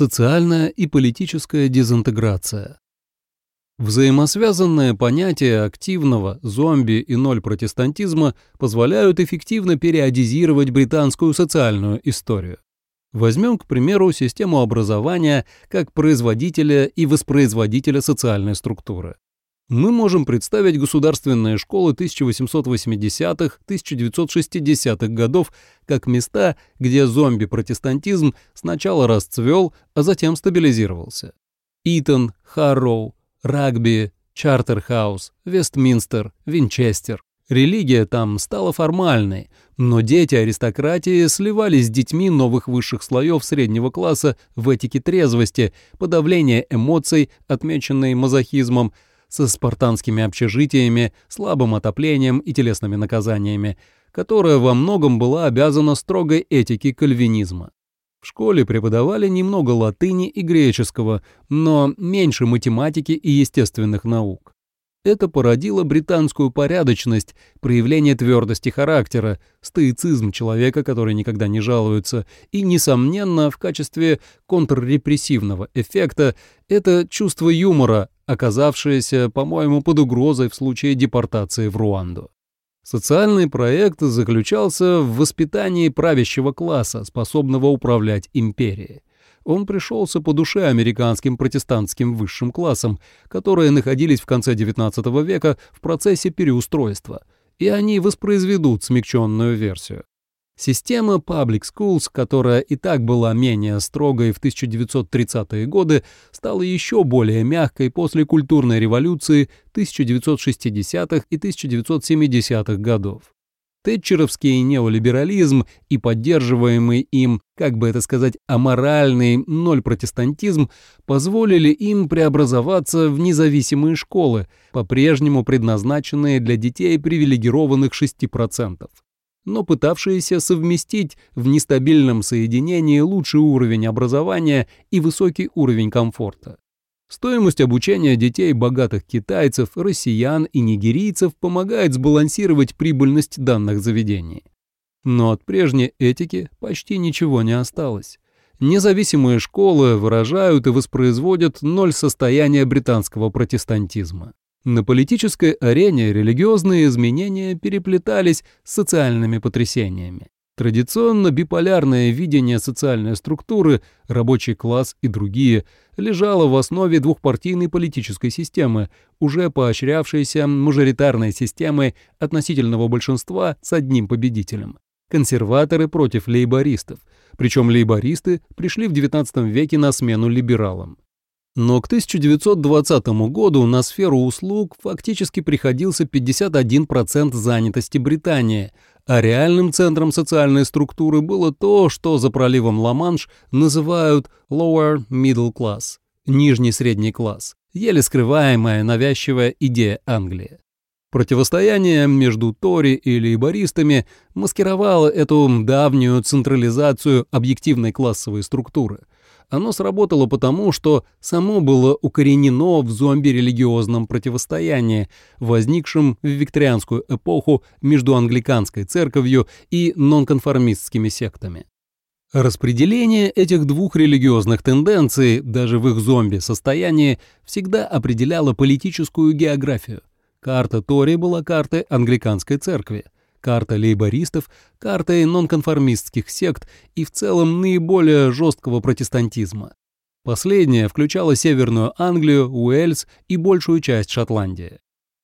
Социальная и политическая дезинтеграция. Взаимосвязанные понятия активного, зомби и ноль протестантизма позволяют эффективно периодизировать британскую социальную историю. Возьмем, к примеру, систему образования как производителя и воспроизводителя социальной структуры мы можем представить государственные школы 1880-1960-х годов как места, где зомби-протестантизм сначала расцвел, а затем стабилизировался. Итон, Харроу, Рагби, Чартерхаус, Вестминстер, Винчестер. Религия там стала формальной, но дети аристократии сливались с детьми новых высших слоев среднего класса в этике трезвости, подавления эмоций, отмеченной мазохизмом, со спартанскими общежитиями, слабым отоплением и телесными наказаниями, которая во многом была обязана строгой этике кальвинизма. В школе преподавали немного латыни и греческого, но меньше математики и естественных наук. Это породило британскую порядочность, проявление твердости характера, стоицизм человека, который никогда не жалуется, и, несомненно, в качестве контррепрессивного эффекта это чувство юмора, оказавшееся, по-моему, под угрозой в случае депортации в Руанду. Социальный проект заключался в воспитании правящего класса, способного управлять империей он пришелся по душе американским протестантским высшим классам, которые находились в конце XIX века в процессе переустройства, и они воспроизведут смягченную версию. Система Public Schools, которая и так была менее строгой в 1930-е годы, стала еще более мягкой после культурной революции 1960-х и 1970-х годов. Тэтчеровский неолиберализм и поддерживаемый им, как бы это сказать, аморальный ноль-протестантизм позволили им преобразоваться в независимые школы, по-прежнему предназначенные для детей привилегированных 6%, но пытавшиеся совместить в нестабильном соединении лучший уровень образования и высокий уровень комфорта. Стоимость обучения детей богатых китайцев, россиян и нигерийцев помогает сбалансировать прибыльность данных заведений. Но от прежней этики почти ничего не осталось. Независимые школы выражают и воспроизводят ноль состояния британского протестантизма. На политической арене религиозные изменения переплетались с социальными потрясениями. Традиционно биполярное видение социальной структуры, рабочий класс и другие, лежало в основе двухпартийной политической системы, уже поощрявшейся мажоритарной системой относительного большинства с одним победителем. Консерваторы против лейбористов, причем лейбористы пришли в XIX веке на смену либералам. Но к 1920 году на сферу услуг фактически приходился 51% занятости Британии, а реальным центром социальной структуры было то, что за проливом Ла-Манш называют lower middle class, нижний средний класс, еле скрываемая навязчивая идея Англии. Противостояние между Тори и лейбористами маскировало эту давнюю централизацию объективной классовой структуры – оно сработало потому, что само было укоренено в зомби-религиозном противостоянии, возникшем в викторианскую эпоху между англиканской церковью и нонконформистскими сектами. Распределение этих двух религиозных тенденций, даже в их зомби-состоянии, всегда определяло политическую географию. Карта Тори была картой англиканской церкви – карта лейбористов, картой нонконформистских сект и в целом наиболее жесткого протестантизма. Последняя включала Северную Англию, Уэльс и большую часть Шотландии.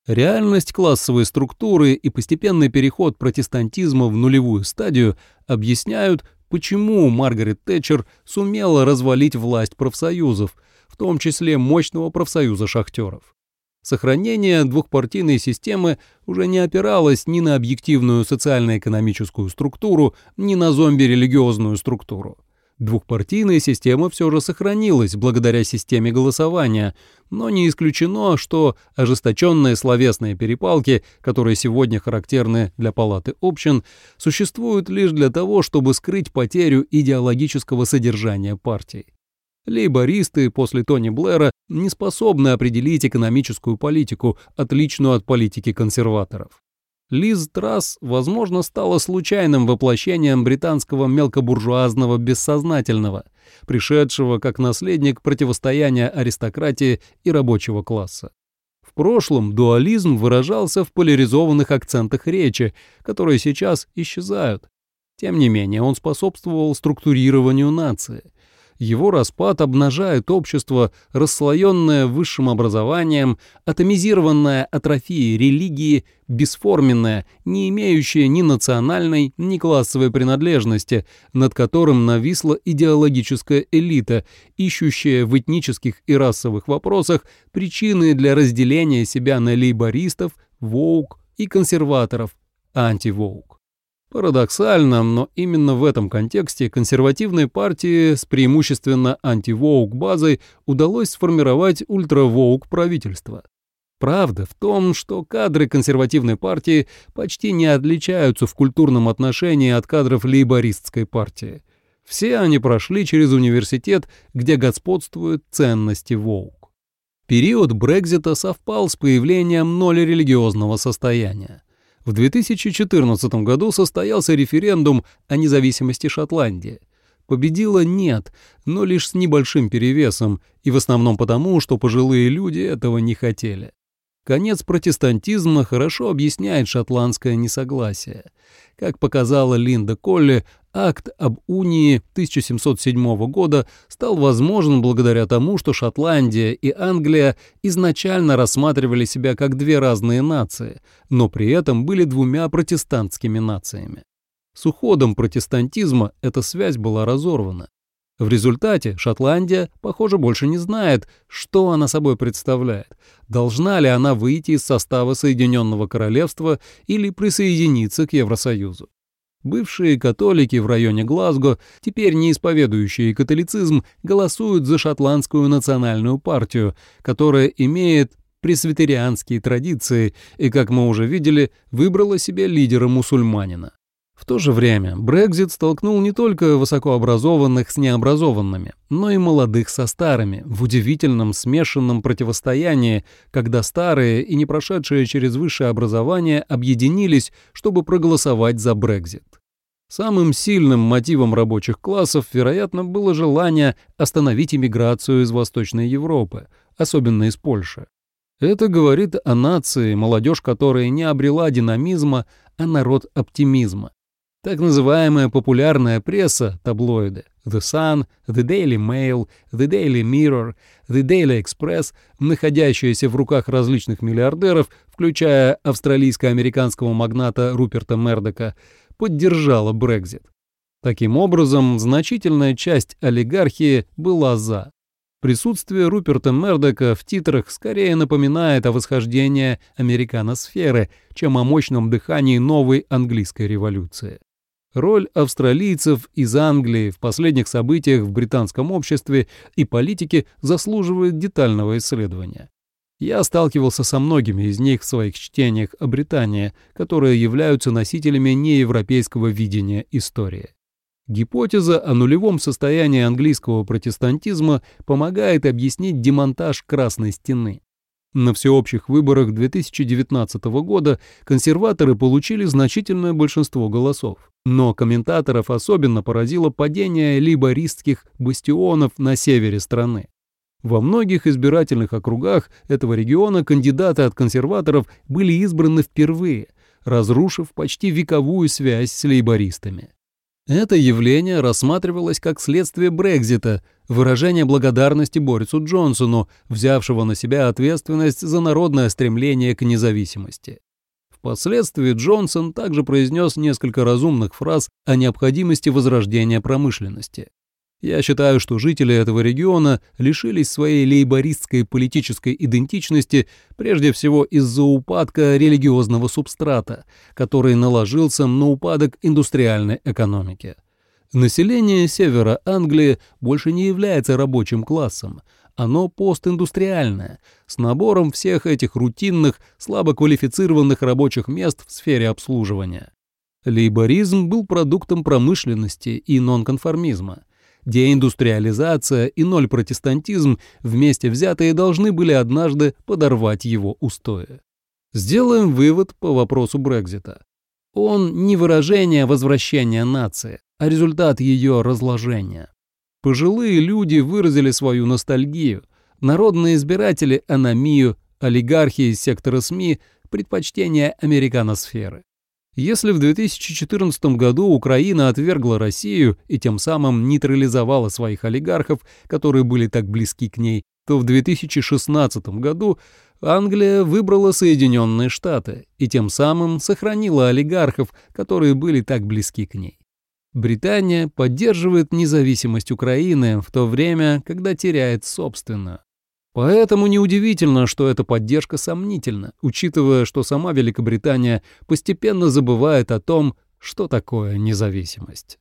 Реальность классовой структуры и постепенный переход протестантизма в нулевую стадию объясняют, почему Маргарет Тэтчер сумела развалить власть профсоюзов, в том числе мощного профсоюза шахтеров. Сохранение двухпартийной системы уже не опиралось ни на объективную социально-экономическую структуру, ни на зомби-религиозную структуру. Двухпартийная система все же сохранилась благодаря системе голосования, но не исключено, что ожесточенные словесные перепалки, которые сегодня характерны для палаты общин, существуют лишь для того, чтобы скрыть потерю идеологического содержания партий. Лейбористы после Тони Блэра не способны определить экономическую политику, отличную от политики консерваторов. Лиз Трасс, возможно, стала случайным воплощением британского мелкобуржуазного бессознательного, пришедшего как наследник противостояния аристократии и рабочего класса. В прошлом дуализм выражался в поляризованных акцентах речи, которые сейчас исчезают. Тем не менее, он способствовал структурированию нации – его распад обнажает общество, расслоенное высшим образованием, атомизированное атрофией религии, бесформенное, не имеющее ни национальной, ни классовой принадлежности, над которым нависла идеологическая элита, ищущая в этнических и расовых вопросах причины для разделения себя на лейбористов, воук и консерваторов, антивоук. Парадоксально, но именно в этом контексте консервативной партии с преимущественно антивоук базой удалось сформировать ультравоук правительство. Правда в том, что кадры консервативной партии почти не отличаются в культурном отношении от кадров лейбористской партии. Все они прошли через университет, где господствуют ценности воук. Период Брекзита совпал с появлением ноли религиозного состояния. В 2014 году состоялся референдум о независимости Шотландии. Победила «нет», но лишь с небольшим перевесом, и в основном потому, что пожилые люди этого не хотели. Конец протестантизма хорошо объясняет шотландское несогласие. Как показала Линда Колли, акт об унии 1707 года стал возможен благодаря тому, что Шотландия и Англия изначально рассматривали себя как две разные нации, но при этом были двумя протестантскими нациями. С уходом протестантизма эта связь была разорвана. В результате Шотландия, похоже, больше не знает, что она собой представляет. Должна ли она выйти из состава Соединенного Королевства или присоединиться к Евросоюзу. Бывшие католики в районе Глазго, теперь не исповедующие католицизм, голосуют за шотландскую национальную партию, которая имеет пресвитерианские традиции и, как мы уже видели, выбрала себе лидера мусульманина. В то же время Брекзит столкнул не только высокообразованных с необразованными, но и молодых со старыми в удивительном смешанном противостоянии, когда старые и не прошедшие через высшее образование объединились, чтобы проголосовать за Брекзит. Самым сильным мотивом рабочих классов, вероятно, было желание остановить иммиграцию из Восточной Европы, особенно из Польши. Это говорит о нации, молодежь которая не обрела динамизма, а народ оптимизма. Так называемая популярная пресса, таблоиды The Sun, The Daily Mail, The Daily Mirror, The Daily Express, находящиеся в руках различных миллиардеров, включая австралийско-американского магната Руперта Мердока, поддержала Брекзит. Таким образом, значительная часть олигархии была «за». Присутствие Руперта Мердока в титрах скорее напоминает о восхождении американосферы, чем о мощном дыхании новой английской революции. Роль австралийцев из Англии в последних событиях в британском обществе и политике заслуживает детального исследования. Я сталкивался со многими из них в своих чтениях о Британии, которые являются носителями неевропейского видения истории. Гипотеза о нулевом состоянии английского протестантизма помогает объяснить демонтаж Красной Стены. На всеобщих выборах 2019 года консерваторы получили значительное большинство голосов. Но комментаторов особенно поразило падение либористских бастионов на севере страны. Во многих избирательных округах этого региона кандидаты от консерваторов были избраны впервые, разрушив почти вековую связь с лейбористами. Это явление рассматривалось как следствие Брекзита, выражение благодарности Борису Джонсону, взявшего на себя ответственность за народное стремление к независимости. Впоследствии Джонсон также произнес несколько разумных фраз о необходимости возрождения промышленности. Я считаю, что жители этого региона лишились своей лейбористской политической идентичности прежде всего из-за упадка религиозного субстрата, который наложился на упадок индустриальной экономики. Население севера Англии больше не является рабочим классом, оно постиндустриальное, с набором всех этих рутинных, слабоквалифицированных рабочих мест в сфере обслуживания. Лейборизм был продуктом промышленности и нонконформизма – Деиндустриализация и ноль протестантизм вместе взятые должны были однажды подорвать его устои. Сделаем вывод по вопросу Брекзита. Он не выражение возвращения нации, а результат ее разложения. Пожилые люди выразили свою ностальгию, народные избиратели – аномию, олигархи из сектора СМИ – предпочтение американосферы. Если в 2014 году Украина отвергла Россию и тем самым нейтрализовала своих олигархов, которые были так близки к ней, то в 2016 году Англия выбрала Соединенные Штаты и тем самым сохранила олигархов, которые были так близки к ней. Британия поддерживает независимость Украины в то время, когда теряет собственную. Поэтому неудивительно, что эта поддержка сомнительна, учитывая, что сама Великобритания постепенно забывает о том, что такое независимость.